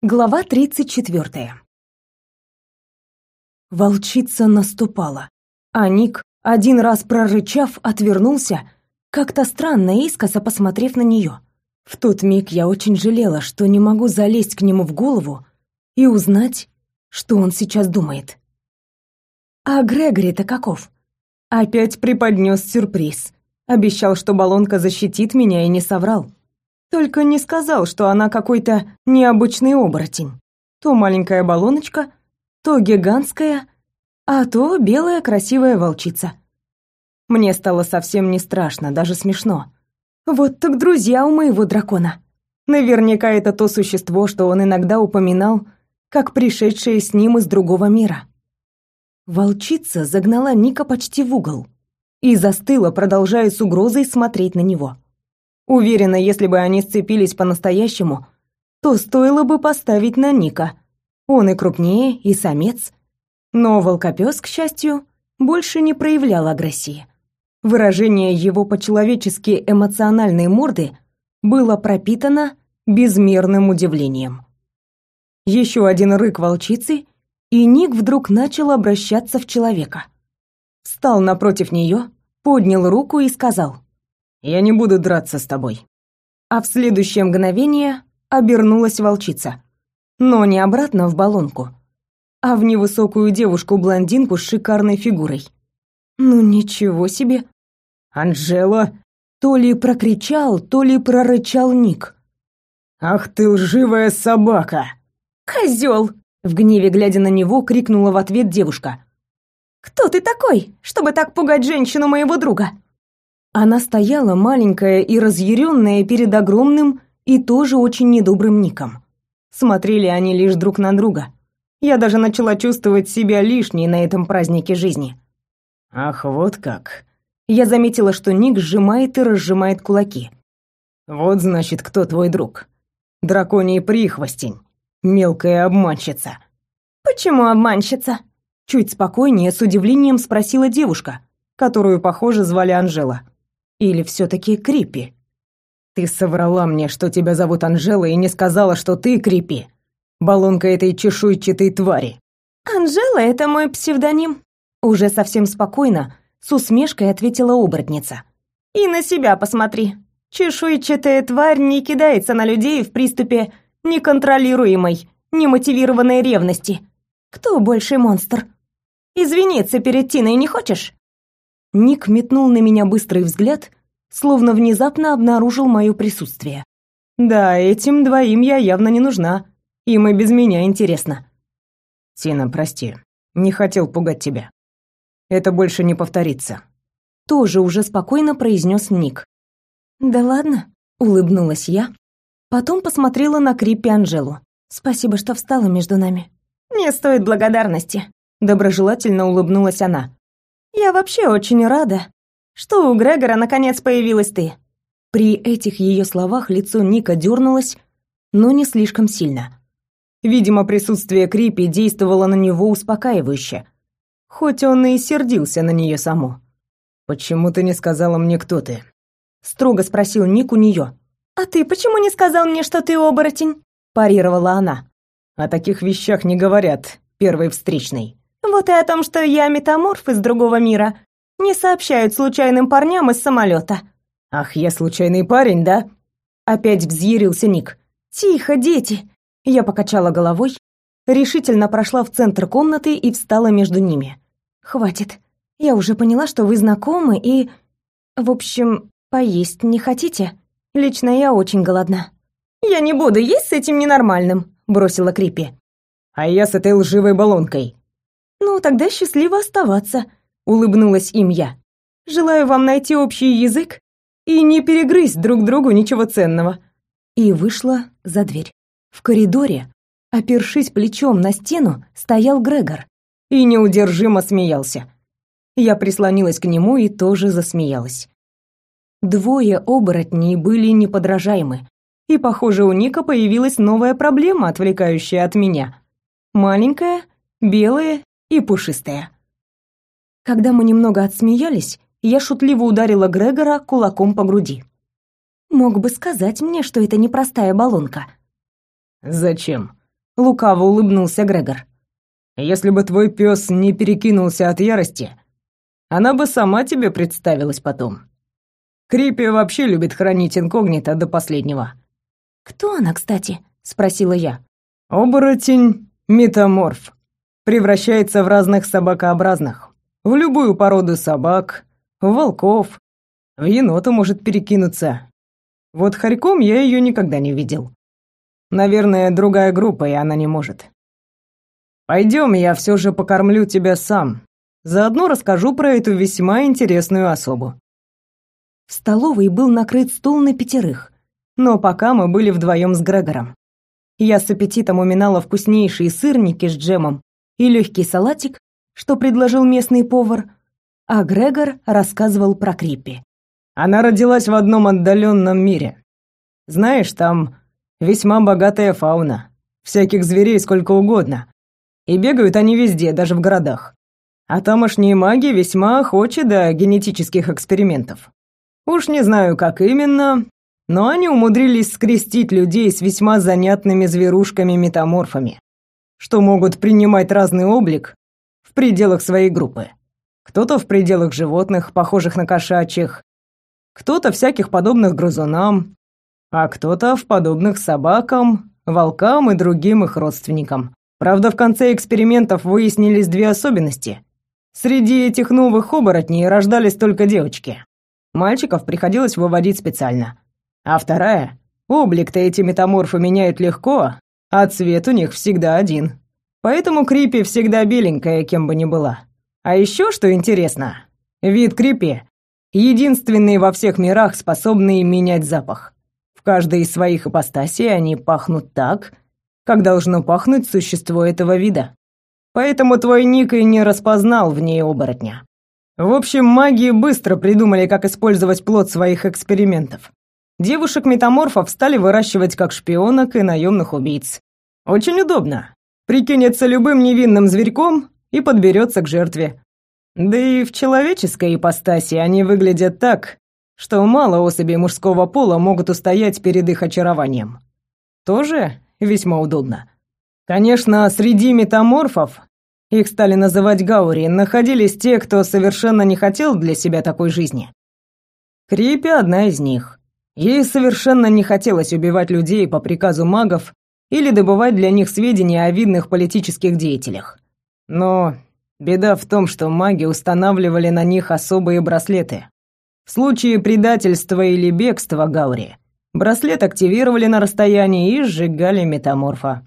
Глава 34. Волчица наступала, а Ник, один раз прорычав, отвернулся, как-то странно искоса посмотрев на нее. В тот миг я очень жалела, что не могу залезть к нему в голову и узнать, что он сейчас думает. А Грегори-то каков? Опять преподнес сюрприз. Обещал, что баллонка защитит меня и не соврал. Только не сказал, что она какой-то необычный оборотень. То маленькая баллоночка, то гигантская, а то белая красивая волчица. Мне стало совсем не страшно, даже смешно. Вот так друзья у моего дракона. Наверняка это то существо, что он иногда упоминал, как пришедшее с ним из другого мира. Волчица загнала Ника почти в угол и застыла, продолжая с угрозой смотреть на него. Уверена, если бы они сцепились по-настоящему, то стоило бы поставить на Ника. Он и крупнее, и самец. Но волкопёс, к счастью, больше не проявлял агрессии. Выражение его по-человечески эмоциональной морды было пропитано безмерным удивлением. Еще один рык волчицы, и Ник вдруг начал обращаться в человека. Встал напротив нее, поднял руку и сказал — я не буду драться с тобой. А в следующее мгновение обернулась волчица. Но не обратно в баллонку, а в невысокую девушку-блондинку с шикарной фигурой. Ну ничего себе. Анжела то ли прокричал, то ли прорычал Ник. Ах ты лживая собака. Козел! В гневе глядя на него, крикнула в ответ девушка. «Кто ты такой, чтобы так пугать женщину моего друга?» Она стояла маленькая и разъяренная перед огромным и тоже очень недобрым Ником. Смотрели они лишь друг на друга. Я даже начала чувствовать себя лишней на этом празднике жизни. Ах, вот как. Я заметила, что Ник сжимает и разжимает кулаки. Вот значит, кто твой друг. Драконий прихвостень, мелкая обманщица. Почему обманщица? Чуть спокойнее с удивлением спросила девушка, которую, похоже, звали Анжела. Или все-таки Крипи? Ты соврала мне, что тебя зовут Анжела, и не сказала, что ты Крипи. Баллонка этой чешуйчатой твари. Анжела — это мой псевдоним. Уже совсем спокойно, с усмешкой ответила оборотница. И на себя посмотри. Чешуйчатая тварь не кидается на людей в приступе неконтролируемой, немотивированной ревности. Кто больший монстр? Извиниться перед Тиной не хочешь? Ник метнул на меня быстрый взгляд, словно внезапно обнаружил мое присутствие. Да, этим двоим я явно не нужна. Им и без меня интересно. Тина, прости. Не хотел пугать тебя. Это больше не повторится. Тоже уже спокойно произнес Ник. Да ладно, улыбнулась я, потом посмотрела на Криппи Анжелу. Спасибо, что встала между нами. Не стоит благодарности, доброжелательно улыбнулась она. Я вообще очень рада, что у Грегора наконец появилась ты». При этих ее словах лицо Ника дернулось, но не слишком сильно. Видимо, присутствие Крипи действовало на него успокаивающе, хоть он и сердился на нее саму. «Почему ты не сказала мне, кто ты?» — строго спросил Ник у нее. «А ты почему не сказал мне, что ты оборотень?» — парировала она. «О таких вещах не говорят, первый встречный». Вот и о том, что я метаморф из другого мира, не сообщают случайным парням из самолета. Ах, я случайный парень, да? Опять взъярился Ник. Тихо, дети. Я покачала головой, решительно прошла в центр комнаты и встала между ними. Хватит. Я уже поняла, что вы знакомы и в общем, поесть не хотите? Лично я очень голодна. Я не буду есть с этим ненормальным, бросила Крипи. А я с этой лживой баллонкой. «Ну, тогда счастливо оставаться», — улыбнулась им я. «Желаю вам найти общий язык и не перегрызть друг другу ничего ценного». И вышла за дверь. В коридоре, опершись плечом на стену, стоял Грегор и неудержимо смеялся. Я прислонилась к нему и тоже засмеялась. Двое оборотней были неподражаемы, и, похоже, у Ника появилась новая проблема, отвлекающая от меня. Маленькая, белая и пушистая. Когда мы немного отсмеялись, я шутливо ударила Грегора кулаком по груди. Мог бы сказать мне, что это непростая баллонка. Зачем? лукаво улыбнулся Грегор. Если бы твой пес не перекинулся от ярости, она бы сама тебе представилась потом. Крипи вообще любит хранить инкогнито до последнего. Кто она, кстати? спросила я. Оборотень метаморф. Превращается в разных собакообразных. В любую породу собак, в волков, в енота может перекинуться. Вот хорьком я ее никогда не видел. Наверное, другая группа, и она не может. Пойдем, я все же покормлю тебя сам. Заодно расскажу про эту весьма интересную особу. В столовой был накрыт стол на пятерых, но пока мы были вдвоем с Грегором. Я с аппетитом уминала вкуснейшие сырники с джемом и легкий салатик, что предложил местный повар, а Грегор рассказывал про Криппи. Она родилась в одном отдаленном мире. Знаешь, там весьма богатая фауна, всяких зверей сколько угодно, и бегают они везде, даже в городах. А тамошние маги весьма охочи до генетических экспериментов. Уж не знаю, как именно, но они умудрились скрестить людей с весьма занятными зверушками-метаморфами, что могут принимать разный облик в пределах своей группы. Кто-то в пределах животных, похожих на кошачьих, кто-то всяких подобных грызунам, а кто-то в подобных собакам, волкам и другим их родственникам. Правда, в конце экспериментов выяснились две особенности. Среди этих новых оборотней рождались только девочки. Мальчиков приходилось выводить специально. А вторая — облик-то эти метаморфы меняют легко, а цвет у них всегда один. Поэтому Крипи всегда беленькая, кем бы ни была. А еще что интересно, вид Крипи — единственный во всех мирах, способный менять запах. В каждой из своих ипостасей они пахнут так, как должно пахнуть существо этого вида. Поэтому твой ник и не распознал в ней оборотня. В общем, маги быстро придумали, как использовать плод своих экспериментов. Девушек-метаморфов стали выращивать как шпионок и наемных убийц. Очень удобно. Прикинется любым невинным зверьком и подберется к жертве. Да и в человеческой ипостаси они выглядят так, что мало особей мужского пола могут устоять перед их очарованием. Тоже весьма удобно. Конечно, среди метаморфов, их стали называть гаури, находились те, кто совершенно не хотел для себя такой жизни. Крипи одна из них. Ей совершенно не хотелось убивать людей по приказу магов или добывать для них сведения о видных политических деятелях. Но беда в том, что маги устанавливали на них особые браслеты. В случае предательства или бегства Гаури Браслет активировали на расстоянии и сжигали метаморфа.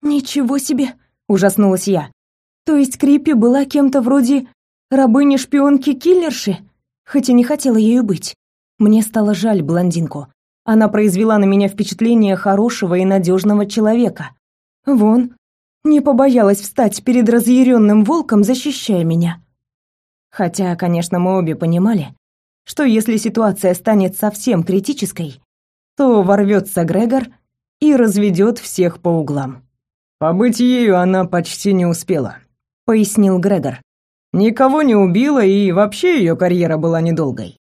«Ничего себе!» — ужаснулась я. «То есть Крипи была кем-то вроде рабыни-шпионки-киллерши? Хоть и не хотела ею быть. Мне стало жаль блондинку. Она произвела на меня впечатление хорошего и надежного человека. Вон, не побоялась встать перед разъяренным волком, защищая меня. Хотя, конечно, мы обе понимали, что если ситуация станет совсем критической, то ворвется Грегор и разведет всех по углам. «Побыть ею она почти не успела», — пояснил Грегор. «Никого не убила, и вообще ее карьера была недолгой.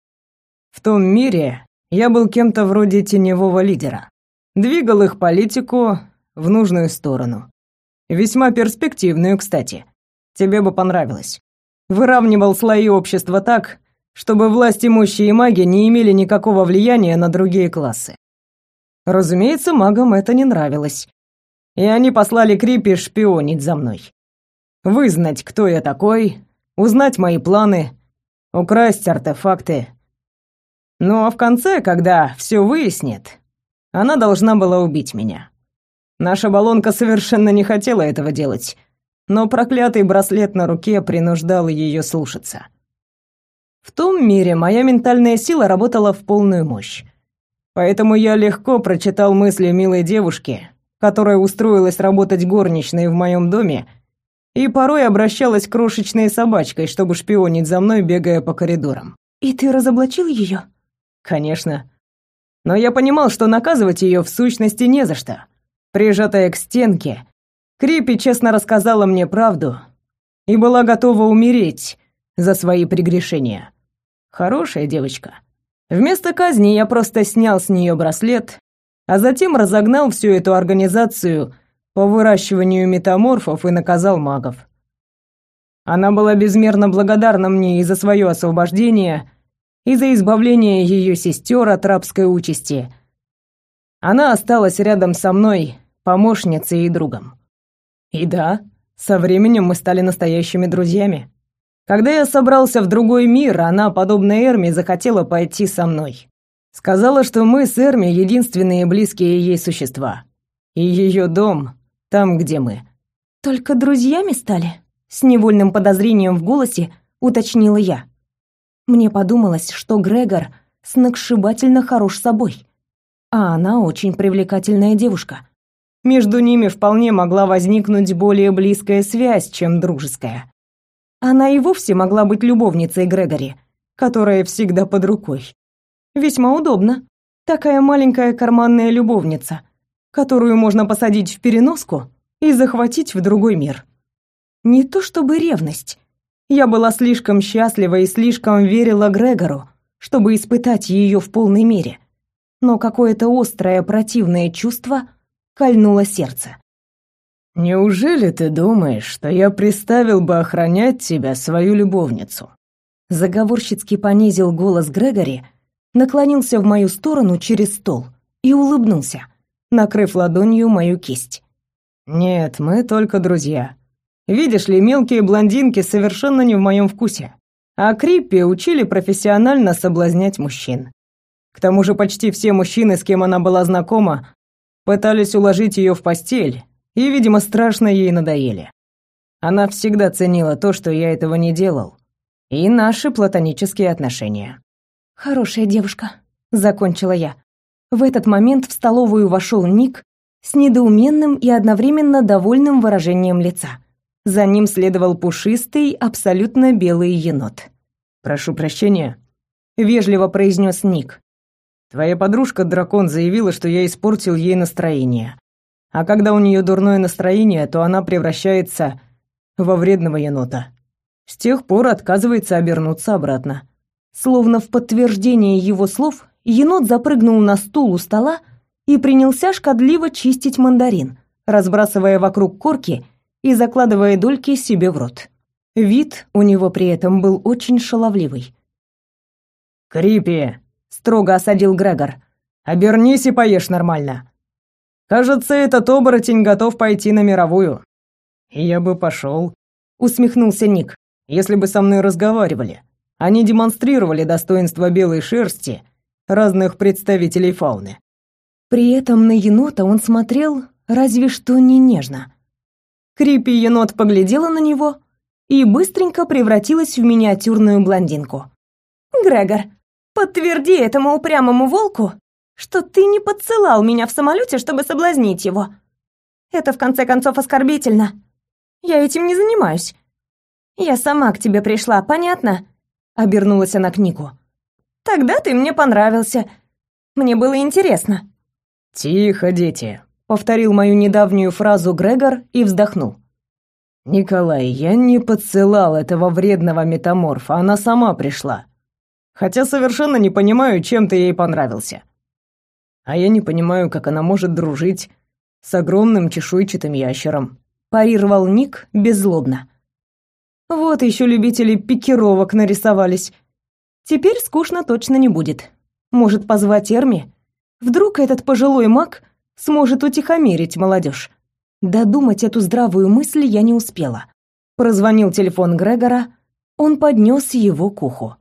В том мире я был кем-то вроде теневого лидера. Двигал их политику в нужную сторону. Весьма перспективную, кстати. Тебе бы понравилось. Выравнивал слои общества так, чтобы власть имущие маги не имели никакого влияния на другие классы. Разумеется, магам это не нравилось. И они послали Крипи шпионить за мной. Вызнать, кто я такой, узнать мои планы, украсть артефакты. Ну а в конце, когда все выяснит, она должна была убить меня. Наша баллонка совершенно не хотела этого делать, но проклятый браслет на руке принуждал ее слушаться. В том мире моя ментальная сила работала в полную мощь. Поэтому я легко прочитал мысли милой девушки, которая устроилась работать горничной в моем доме и порой обращалась крошечной собачкой, чтобы шпионить за мной, бегая по коридорам. «И ты разоблачил ее?» «Конечно. Но я понимал, что наказывать ее в сущности не за что. Прижатая к стенке, Крипи честно рассказала мне правду и была готова умереть за свои прегрешения. Хорошая девочка. Вместо казни я просто снял с нее браслет, а затем разогнал всю эту организацию по выращиванию метаморфов и наказал магов. Она была безмерно благодарна мне и за свое освобождение, и за избавление ее сестер от рабской участи. Она осталась рядом со мной, помощницей и другом. И да, со временем мы стали настоящими друзьями. Когда я собрался в другой мир, она, подобно Эрме, захотела пойти со мной. Сказала, что мы с Эрми единственные близкие ей существа. И ее дом там, где мы. Только друзьями стали? С невольным подозрением в голосе уточнила я. Мне подумалось, что Грегор сногсшибательно хорош собой, а она очень привлекательная девушка. Между ними вполне могла возникнуть более близкая связь, чем дружеская. Она и вовсе могла быть любовницей Грегори, которая всегда под рукой. Весьма удобно. Такая маленькая карманная любовница, которую можно посадить в переноску и захватить в другой мир. Не то чтобы ревность. Я была слишком счастлива и слишком верила Грегору, чтобы испытать ее в полной мере. Но какое-то острое противное чувство кольнуло сердце. «Неужели ты думаешь, что я приставил бы охранять тебя, свою любовницу?» Заговорщицки понизил голос Грегори, наклонился в мою сторону через стол и улыбнулся, накрыв ладонью мою кисть. «Нет, мы только друзья. Видишь ли, мелкие блондинки совершенно не в моем вкусе. А Криппи учили профессионально соблазнять мужчин. К тому же почти все мужчины, с кем она была знакома, пытались уложить ее в постель, и, видимо, страшно ей надоели. Она всегда ценила то, что я этого не делал, и наши платонические отношения. «Хорошая девушка», — закончила я. В этот момент в столовую вошел Ник с недоуменным и одновременно довольным выражением лица. За ним следовал пушистый, абсолютно белый енот. «Прошу прощения», — вежливо произнес Ник. «Твоя подружка-дракон заявила, что я испортил ей настроение. А когда у нее дурное настроение, то она превращается во вредного енота. С тех пор отказывается обернуться обратно. Словно в подтверждение его слов, енот запрыгнул на стул у стола и принялся шкодливо чистить мандарин, разбрасывая вокруг корки и закладывая дольки себе в рот. Вид у него при этом был очень шаловливый. «Крипи!» — строго осадил Грегор. «Обернись и поешь нормально. Кажется, этот оборотень готов пойти на мировую. Я бы пошел, усмехнулся Ник, если бы со мной разговаривали. Они демонстрировали достоинство белой шерсти разных представителей фауны. При этом на енота он смотрел разве что не нежно. Крипи енот поглядела на него и быстренько превратилась в миниатюрную блондинку. «Грегор, подтверди этому упрямому волку, что ты не подсылал меня в самолете, чтобы соблазнить его. Это, в конце концов, оскорбительно. Я этим не занимаюсь. Я сама к тебе пришла, понятно?» Обернулась она к Нику. «Тогда ты мне понравился. Мне было интересно». «Тихо, дети», — повторил мою недавнюю фразу Грегор и вздохнул. «Николай, я не подсылал этого вредного метаморфа, она сама пришла. Хотя совершенно не понимаю, чем ты ей понравился. А я не понимаю, как она может дружить с огромным чешуйчатым ящером. Парировал Ник беззлобно. Вот еще любители пикировок нарисовались. Теперь скучно точно не будет. Может, позвать Эрми? Вдруг этот пожилой маг сможет утихомирить молодежь. Додумать эту здравую мысль я не успела. Прозвонил телефон Грегора, он поднес его к уху.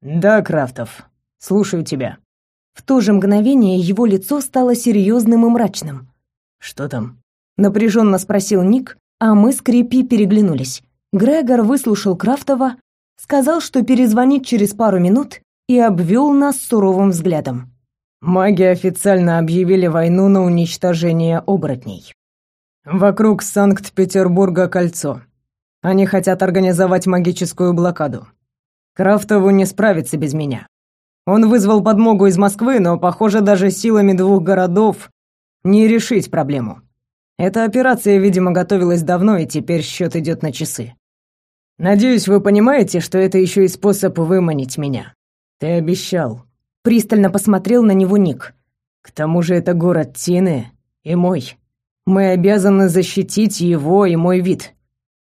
«Да, Крафтов, слушаю тебя». В то же мгновение его лицо стало серьезным и мрачным. «Что там?» — напряженно спросил Ник, а мы с Крипи переглянулись. Грегор выслушал Крафтова, сказал, что перезвонит через пару минут и обвел нас суровым взглядом. «Маги официально объявили войну на уничтожение оборотней. Вокруг Санкт-Петербурга кольцо. Они хотят организовать магическую блокаду. Крафтову не справиться без меня. Он вызвал подмогу из Москвы, но, похоже, даже силами двух городов не решить проблему. Эта операция, видимо, готовилась давно, и теперь счет идет на часы. Надеюсь, вы понимаете, что это еще и способ выманить меня. Ты обещал. Пристально посмотрел на него Ник. К тому же это город Тины и мой. Мы обязаны защитить его и мой вид».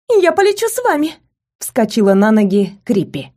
«Я полечу с вами», — вскочила на ноги Крипи.